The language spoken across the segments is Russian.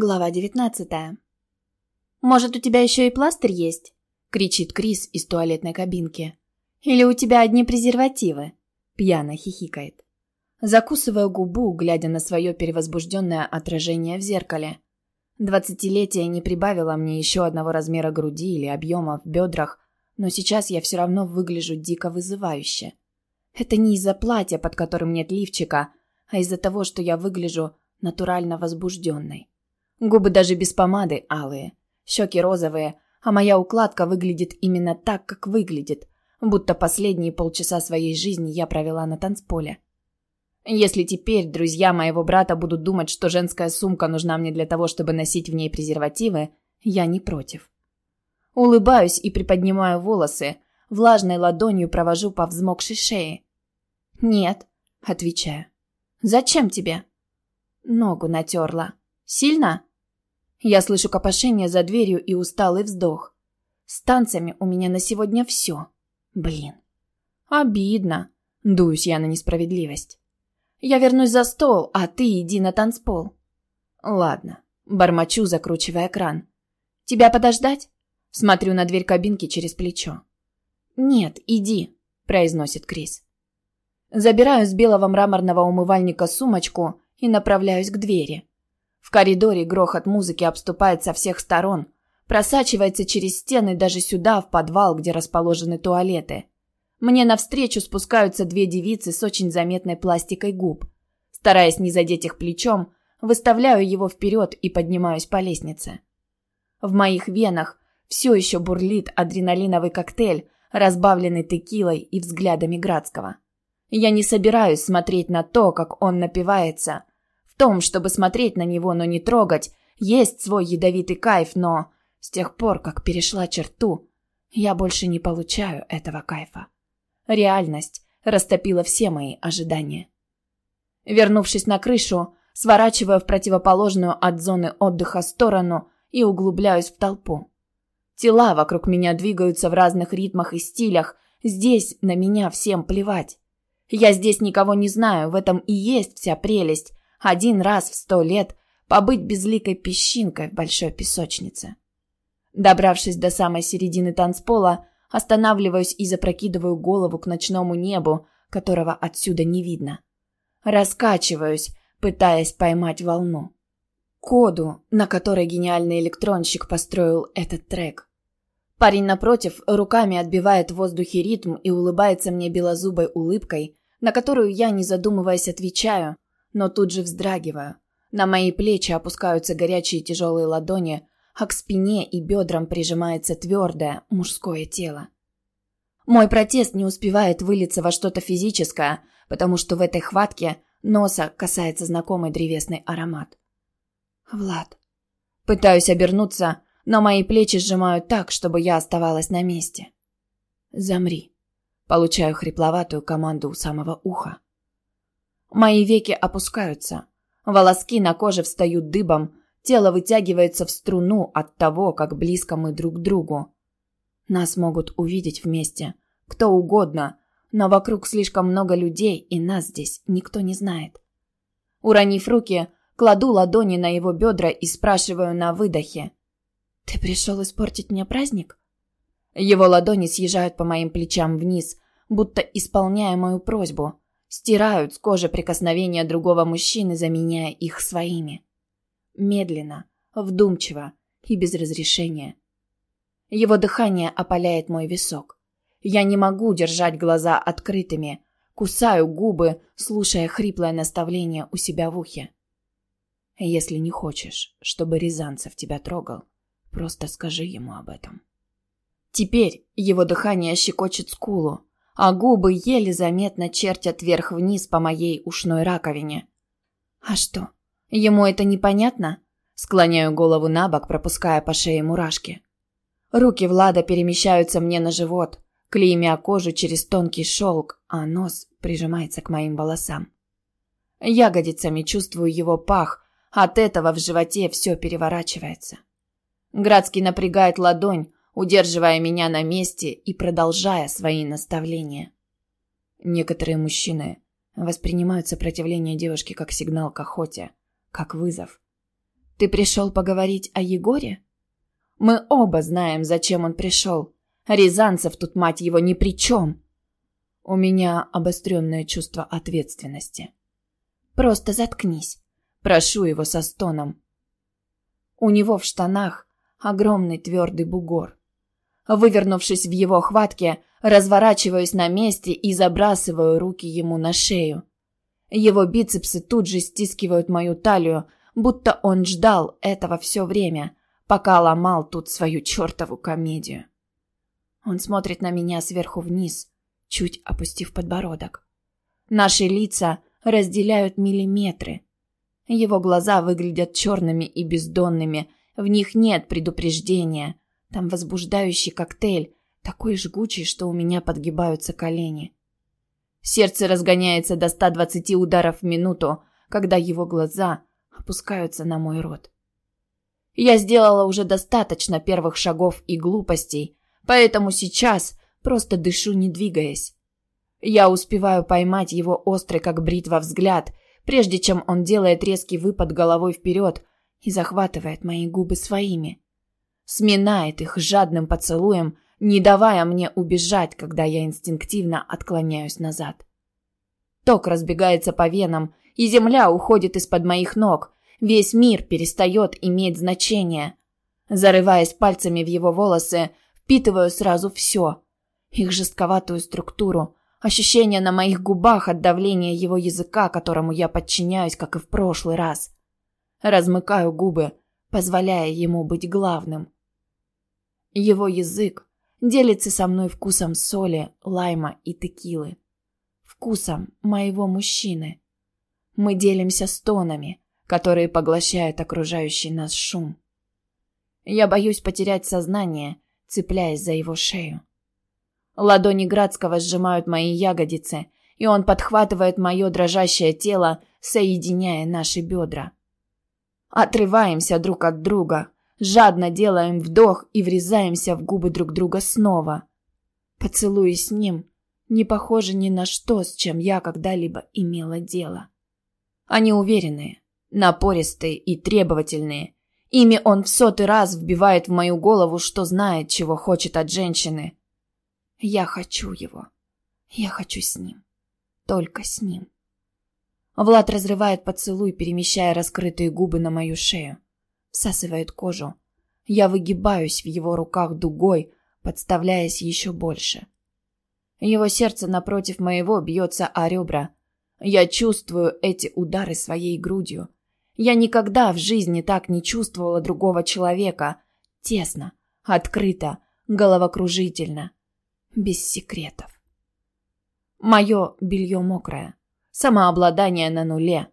Глава девятнадцатая. «Может, у тебя еще и пластырь есть?» — кричит Крис из туалетной кабинки. «Или у тебя одни презервативы?» — пьяно хихикает. Закусываю губу, глядя на свое перевозбужденное отражение в зеркале. Двадцатилетие не прибавило мне еще одного размера груди или объема в бедрах, но сейчас я все равно выгляжу дико вызывающе. Это не из-за платья, под которым нет лифчика, а из-за того, что я выгляжу натурально возбужденной. Губы даже без помады алые, щеки розовые, а моя укладка выглядит именно так, как выглядит, будто последние полчаса своей жизни я провела на танцполе. Если теперь друзья моего брата будут думать, что женская сумка нужна мне для того, чтобы носить в ней презервативы, я не против. Улыбаюсь и приподнимаю волосы, влажной ладонью провожу по взмокшей шее. «Нет», — отвечаю. «Зачем тебе?» Ногу натерла. «Сильно?» Я слышу копошение за дверью и усталый вздох. С танцами у меня на сегодня все. Блин. Обидно. Дуюсь я на несправедливость. Я вернусь за стол, а ты иди на танцпол. Ладно. Бормочу, закручивая кран. Тебя подождать? Смотрю на дверь кабинки через плечо. Нет, иди, произносит Крис. Забираю с белого мраморного умывальника сумочку и направляюсь к двери. В коридоре грохот музыки обступает со всех сторон, просачивается через стены даже сюда, в подвал, где расположены туалеты. Мне навстречу спускаются две девицы с очень заметной пластикой губ. Стараясь не задеть их плечом, выставляю его вперед и поднимаюсь по лестнице. В моих венах все еще бурлит адреналиновый коктейль, разбавленный текилой и взглядами Градского. Я не собираюсь смотреть на то, как он напивается, том, чтобы смотреть на него, но не трогать, есть свой ядовитый кайф, но с тех пор, как перешла черту, я больше не получаю этого кайфа. Реальность растопила все мои ожидания. Вернувшись на крышу, сворачиваю в противоположную от зоны отдыха сторону и углубляюсь в толпу. Тела вокруг меня двигаются в разных ритмах и стилях, здесь на меня всем плевать. Я здесь никого не знаю, в этом и есть вся прелесть, один раз в сто лет побыть безликой песчинкой в большой песочнице. Добравшись до самой середины танцпола, останавливаюсь и запрокидываю голову к ночному небу, которого отсюда не видно. Раскачиваюсь, пытаясь поймать волну. Коду, на которой гениальный электронщик построил этот трек. Парень напротив руками отбивает в воздухе ритм и улыбается мне белозубой улыбкой, на которую я, не задумываясь, отвечаю – но тут же вздрагиваю. На мои плечи опускаются горячие тяжелые ладони, а к спине и бедрам прижимается твердое мужское тело. Мой протест не успевает вылиться во что-то физическое, потому что в этой хватке носа касается знакомый древесный аромат. «Влад». Пытаюсь обернуться, но мои плечи сжимают так, чтобы я оставалась на месте. «Замри». Получаю хрипловатую команду у самого уха. Мои веки опускаются. Волоски на коже встают дыбом, тело вытягивается в струну от того, как близко мы друг к другу. Нас могут увидеть вместе, кто угодно, но вокруг слишком много людей, и нас здесь никто не знает. Уронив руки, кладу ладони на его бедра и спрашиваю на выдохе. «Ты пришел испортить мне праздник?» Его ладони съезжают по моим плечам вниз, будто исполняя мою просьбу – Стирают с кожи прикосновения другого мужчины, заменяя их своими. Медленно, вдумчиво и без разрешения. Его дыхание опаляет мой висок. Я не могу держать глаза открытыми, кусаю губы, слушая хриплое наставление у себя в ухе. Если не хочешь, чтобы Рязанцев тебя трогал, просто скажи ему об этом. Теперь его дыхание щекочет скулу, а губы еле заметно чертят вверх-вниз по моей ушной раковине. А что, ему это непонятно? Склоняю голову на бок, пропуская по шее мурашки. Руки Влада перемещаются мне на живот, клеймя кожу через тонкий шелк, а нос прижимается к моим волосам. Ягодицами чувствую его пах, от этого в животе все переворачивается. Градский напрягает ладонь, удерживая меня на месте и продолжая свои наставления. Некоторые мужчины воспринимают сопротивление девушки как сигнал к охоте, как вызов. Ты пришел поговорить о Егоре? Мы оба знаем, зачем он пришел. Рязанцев тут, мать его, ни при чем. У меня обостренное чувство ответственности. Просто заткнись. Прошу его со стоном. У него в штанах огромный твердый бугор. Вывернувшись в его хватке, разворачиваюсь на месте и забрасываю руки ему на шею. Его бицепсы тут же стискивают мою талию, будто он ждал этого все время, пока ломал тут свою чертову комедию. Он смотрит на меня сверху вниз, чуть опустив подбородок. Наши лица разделяют миллиметры. Его глаза выглядят черными и бездонными, в них нет предупреждения. Там возбуждающий коктейль, такой жгучий, что у меня подгибаются колени. Сердце разгоняется до 120 ударов в минуту, когда его глаза опускаются на мой рот. Я сделала уже достаточно первых шагов и глупостей, поэтому сейчас просто дышу, не двигаясь. Я успеваю поймать его острый, как бритва, взгляд, прежде чем он делает резкий выпад головой вперед и захватывает мои губы своими. Сминает их жадным поцелуем, не давая мне убежать, когда я инстинктивно отклоняюсь назад. Ток разбегается по венам, и земля уходит из-под моих ног, Весь мир перестает иметь значение. Зарываясь пальцами в его волосы, впитываю сразу все. Их жестковатую структуру, ощущение на моих губах от давления его языка, которому я подчиняюсь, как и в прошлый раз. Размыкаю губы, позволяя ему быть главным. Его язык делится со мной вкусом соли, лайма и текилы. Вкусом моего мужчины. Мы делимся стонами, которые поглощают окружающий нас шум. Я боюсь потерять сознание, цепляясь за его шею. Ладони Градского сжимают мои ягодицы, и он подхватывает мое дрожащее тело, соединяя наши бедра. Отрываемся друг от друга, жадно делаем вдох и врезаемся в губы друг друга снова. Поцелуи с ним не похожи ни на что, с чем я когда-либо имела дело. Они уверенные, напористые и требовательные. Ими он в сотый раз вбивает в мою голову, что знает, чего хочет от женщины. Я хочу его. Я хочу с ним. Только с ним. Влад разрывает поцелуй, перемещая раскрытые губы на мою шею. Всасывает кожу. Я выгибаюсь в его руках дугой, подставляясь еще больше. Его сердце напротив моего бьется о ребра. Я чувствую эти удары своей грудью. Я никогда в жизни так не чувствовала другого человека. Тесно, открыто, головокружительно, без секретов. Мое белье мокрое, самообладание на нуле.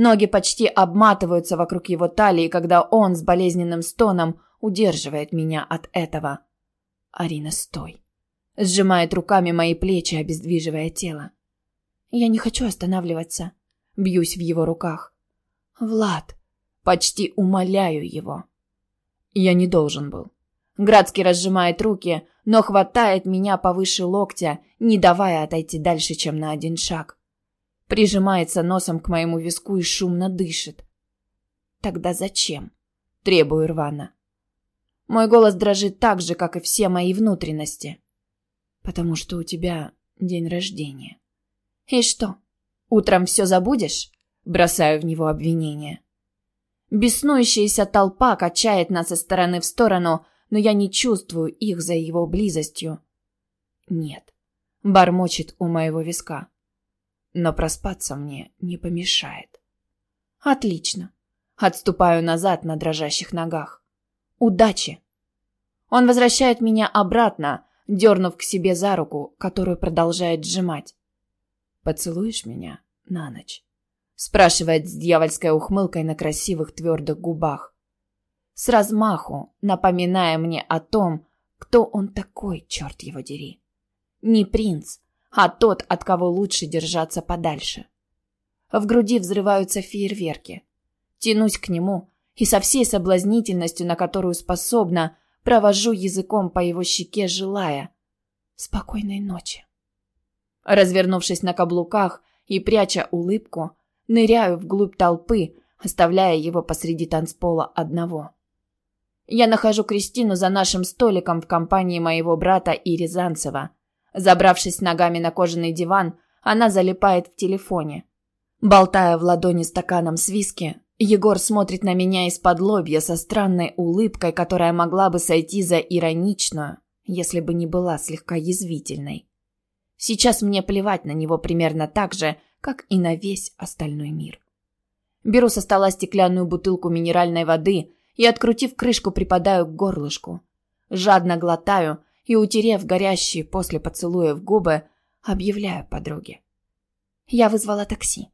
Ноги почти обматываются вокруг его талии, когда он с болезненным стоном удерживает меня от этого. Арина, стой. Сжимает руками мои плечи, обездвиживая тело. Я не хочу останавливаться. Бьюсь в его руках. Влад, почти умоляю его. Я не должен был. Градский разжимает руки, но хватает меня повыше локтя, не давая отойти дальше, чем на один шаг. Прижимается носом к моему виску и шумно дышит. Тогда зачем? Требую рвано. Мой голос дрожит так же, как и все мои внутренности. Потому что у тебя день рождения. И что? Утром все забудешь? Бросаю в него обвинение. Беснующаяся толпа качает нас из стороны в сторону, но я не чувствую их за его близостью. Нет. Бормочет у моего виска. Но проспаться мне не помешает. Отлично. Отступаю назад на дрожащих ногах. Удачи. Он возвращает меня обратно, дернув к себе за руку, которую продолжает сжимать. Поцелуешь меня на ночь? спрашивает с дьявольской ухмылкой на красивых твердых губах. С размаху, напоминая мне о том, кто он такой, черт его дери. Не принц, а тот, от кого лучше держаться подальше. В груди взрываются фейерверки. Тянусь к нему и со всей соблазнительностью, на которую способна, провожу языком по его щеке, желая спокойной ночи. Развернувшись на каблуках и пряча улыбку, Ныряю вглубь толпы, оставляя его посреди танцпола одного. Я нахожу Кристину за нашим столиком в компании моего брата и Рязанцева. Забравшись ногами на кожаный диван, она залипает в телефоне. Болтая в ладони стаканом с виски, Егор смотрит на меня из-под лобья со странной улыбкой, которая могла бы сойти за ироничную, если бы не была слегка язвительной. Сейчас мне плевать на него примерно так же, как и на весь остальной мир. Беру со стола стеклянную бутылку минеральной воды и, открутив крышку, припадаю к горлышку. Жадно глотаю и, утерев горящие после поцелуя в губы, объявляю подруге. Я вызвала такси.